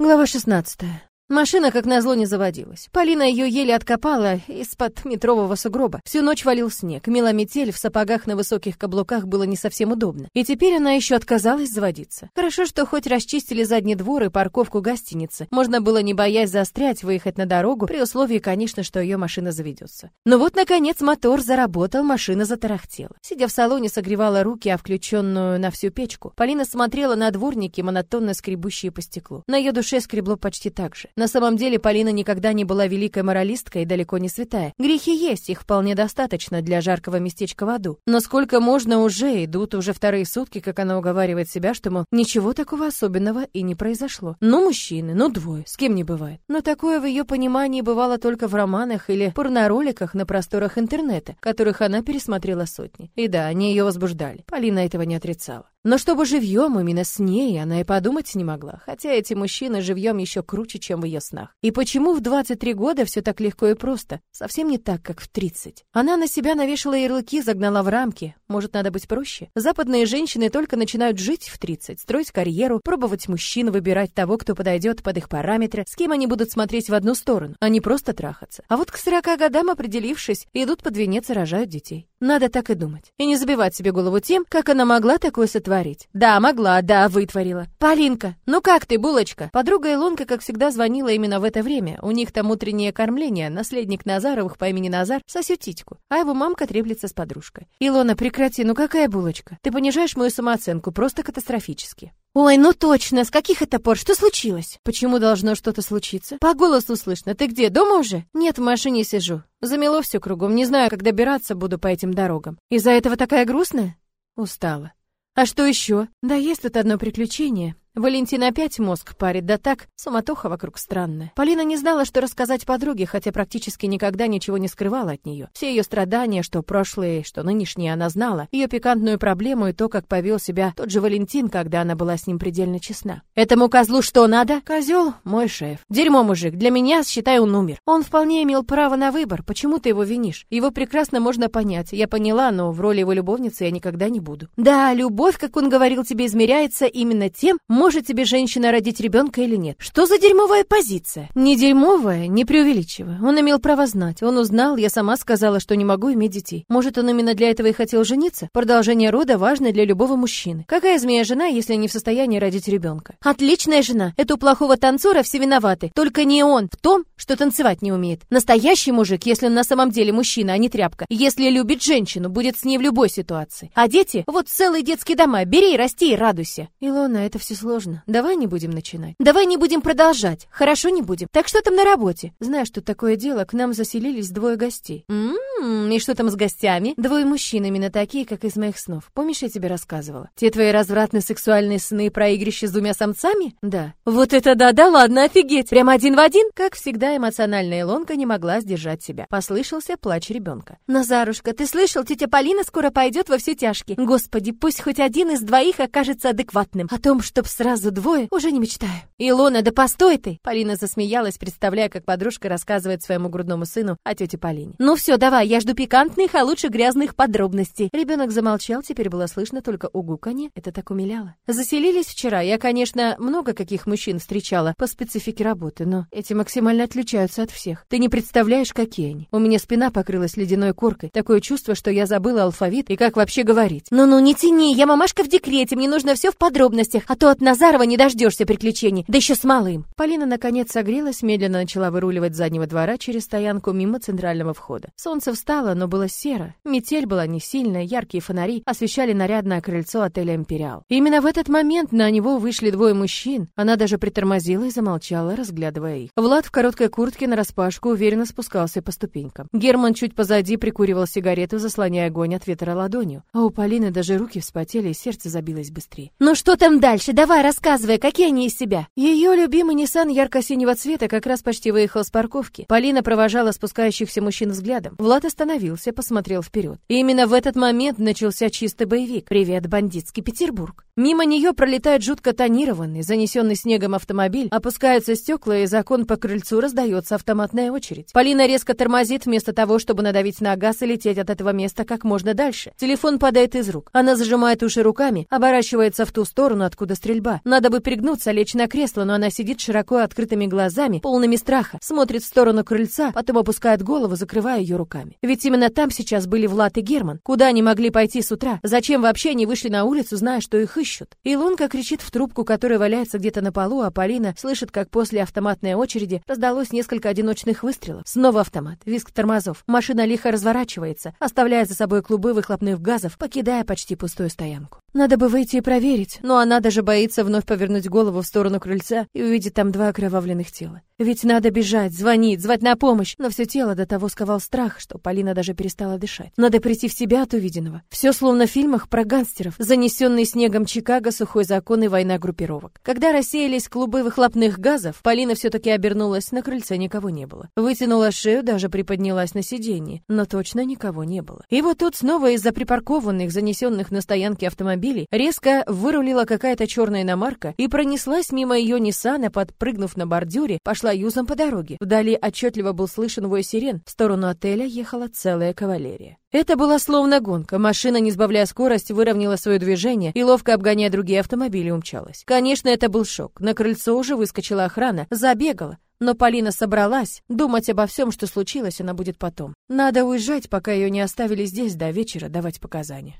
Глава 16. Машина, как назло, не заводилась. Полина ее еле откопала из-под метрового сугроба. Всю ночь валил снег. Мела метель, в сапогах на высоких каблуках было не совсем удобно. И теперь она еще отказалась заводиться. Хорошо, что хоть расчистили задний двор и парковку гостиницы. Можно было, не боясь застрять, выехать на дорогу, при условии, конечно, что ее машина заведется. Но вот, наконец, мотор заработал, машина затарахтела. Сидя в салоне, согревала руки, а включенную на всю печку. Полина смотрела на дворники, монотонно скребущие по стеклу. На ее душе скребло почти так же. На самом деле Полина никогда не была великой моралисткой и далеко не святая. Грехи есть, их вполне достаточно для жаркого местечка в аду. Но сколько можно уже, идут уже вторые сутки, как она уговаривает себя, что, мол, ничего такого особенного и не произошло. Ну, мужчины, ну, двое, с кем не бывает. Но такое в ее понимании бывало только в романах или порнороликах на просторах интернета, которых она пересмотрела сотни. И да, они ее возбуждали. Полина этого не отрицала. Но чтобы живьем именно с ней, она и подумать не могла, хотя эти мужчины живьем еще круче, чем в ее снах. И почему в 23 года все так легко и просто? Совсем не так, как в 30. Она на себя навешала ярлыки, загнала в рамки. Может, надо быть проще? Западные женщины только начинают жить в 30, строить карьеру, пробовать мужчин, выбирать того, кто подойдет под их параметры, с кем они будут смотреть в одну сторону, а не просто трахаться. А вот к 40 годам, определившись, идут под венец и рожают детей. Надо так и думать. И не забивать себе голову тем, как она могла такое сотворить. Да, могла, да, вытворила. Полинка, ну как ты, булочка? Подруга Илонка, как всегда, звонила именно в это время. У них там утреннее кормление, наследник Назаровых по имени Назар сосет титьку, а его мамка треплется с подружкой. Илона, прекрати, ну какая булочка? Ты понижаешь мою самооценку просто катастрофически. Ой, ну точно, с каких это пор? Что случилось? Почему должно что-то случиться? По голосу слышно. Ты где, дома уже? Нет, в машине сижу. Замело все кругом, не знаю, как добираться буду по этим дорогам. Из-за этого такая грустная? Устала. А что еще? Да есть тут одно приключение. Валентин опять мозг парит, да так, суматоха вокруг странная. Полина не знала, что рассказать подруге, хотя практически никогда ничего не скрывала от нее. Все ее страдания, что прошлые, что нынешние, она знала. Ее пикантную проблему и то, как повел себя тот же Валентин, когда она была с ним предельно честна. Этому козлу что надо? Козел мой шеф. Дерьмо, мужик, для меня, считай, он умер. Он вполне имел право на выбор. Почему ты его винишь? Его прекрасно можно понять. Я поняла, но в роли его любовницы я никогда не буду. Да, любовь, как он говорил тебе, измеряется именно тем, может тебе женщина родить ребенка или нет. Что за дерьмовая позиция? Не дерьмовая, не преувеличивая. Он имел право знать. Он узнал, я сама сказала, что не могу иметь детей. Может, он именно для этого и хотел жениться? Продолжение рода важно для любого мужчины. Какая змея жена, если не в состоянии родить ребенка? Отличная жена. Это у плохого танцора все виноваты. Только не он в том, что танцевать не умеет. Настоящий мужик, если он на самом деле мужчина, а не тряпка, если любит женщину, будет с ней в любой ситуации. А дети? Вот целые детские дома. Бери, расти и радуйся. Илона, это все сложно сложно. Давай не будем начинать. Давай не будем продолжать. Хорошо, не будем. Так что там на работе? Знаешь, что такое дело, к нам заселились двое гостей. Ммм, и что там с гостями? Двое мужчин, именно такие, как из моих снов. Помнишь, я тебе рассказывала? Те твои развратные сексуальные сны про игрище с двумя самцами? Да. Вот это да, да ладно, офигеть. Прям один в один? Как всегда, эмоциональная Илонка не могла сдержать себя. Послышался плач ребенка. Назарушка, ты слышал, тетя Полина скоро пойдет во все тяжкие. Господи, пусть хоть один из двоих окажется адекватным. О том, чтоб сразу двое, уже не мечтаю. Илона, да постой ты! Полина засмеялась, представляя, как подружка рассказывает своему грудному сыну о тете Полине. Ну все, давай, я жду пикантных, а лучше грязных подробностей. Ребенок замолчал, теперь было слышно только угуканье. Это так умиляло. Заселились вчера. Я, конечно, много каких мужчин встречала по специфике работы, но эти максимально отличаются от всех. Ты не представляешь, какие они. У меня спина покрылась ледяной коркой. Такое чувство, что я забыла алфавит и как вообще говорить. Ну-ну, не тяни, я мамашка в декрете, мне нужно все в подробностях, а то от Назарова не дождешься приключений, да еще с малым. Полина наконец согрелась, медленно начала выруливать с заднего двора через стоянку мимо центрального входа. Солнце встало, но было серо. Метель была не сильная, яркие фонари освещали нарядное крыльцо отеля «Империал». Именно в этот момент на него вышли двое мужчин. Она даже притормозила и замолчала, разглядывая их. Влад в короткой куртке нараспашку уверенно спускался по ступенькам. Герман чуть позади прикуривал сигарету, заслоняя огонь от ветра ладонью. А у Полины даже руки вспотели и сердце забилось быстрее. «Ну что там дальше? Давай, рассказывай, какие они из себя?» Ее любимый Nissan ярко-синего цвета как раз почти выехал с парковки. Полина провожала спускающихся мужчин взглядом. Влад остановился, посмотрел вперед. И именно в этот момент начался чистый боевик. «Привет, бандитский Петербург». Мимо нее пролетает жутко тонированный, занесенный снегом автомобиль, опускаются стекла, и закон по крыльцу раздается автоматная очередь. Полина резко тормозит вместо того, чтобы надавить на газ и лететь от этого места как можно дальше. Телефон падает из рук. Она зажимает уши руками, оборачивается в ту сторону, откуда стрельба. Надо бы пригнуться, лечь на кресло, но она сидит широко открытыми глазами, полными страха, смотрит в сторону крыльца, потом опускает голову, закрывая ее руками. Ведь именно там сейчас были Влад и Герман. Куда они могли пойти с утра? Зачем вообще они вышли на улицу, зная, что их ищут? И Лунка кричит в трубку, которая валяется где-то на полу, а Полина слышит, как после автоматной очереди раздалось несколько одиночных выстрелов. Снова автомат, визг тормозов. Машина лихо разворачивается, оставляя за собой клубы выхлопных газов, покидая почти пустую стоянку. Надо бы выйти и проверить, но она даже боится вновь повернуть голову в сторону крыльца и увидеть там два окровавленных тела. Ведь надо бежать, звонить, звать на помощь, но все тело до того сковал страх, что Полина даже перестала дышать. Надо прийти в себя от увиденного. Все словно в фильмах про гангстеров, занесенный снегом Чикаго, сухой закон и война группировок. Когда рассеялись клубы выхлопных газов, Полина все-таки обернулась, на крыльце никого не было. Вытянула шею, даже приподнялась на сиденье, но точно никого не было. И вот тут снова из-за припаркованных, занесенных на стоянке автомобилей автомобилей, резко вырулила какая-то черная иномарка и пронеслась мимо ее Ниссана, подпрыгнув на бордюре, пошла юзом по дороге. Вдали отчетливо был слышен вой сирен. В сторону отеля ехала целая кавалерия. Это была словно гонка. Машина, не сбавляя скорость, выровняла свое движение и, ловко обгоняя другие автомобили, умчалась. Конечно, это был шок. На крыльцо уже выскочила охрана, забегала. Но Полина собралась. Думать обо всем, что случилось, она будет потом. Надо уезжать, пока ее не оставили здесь до вечера давать показания.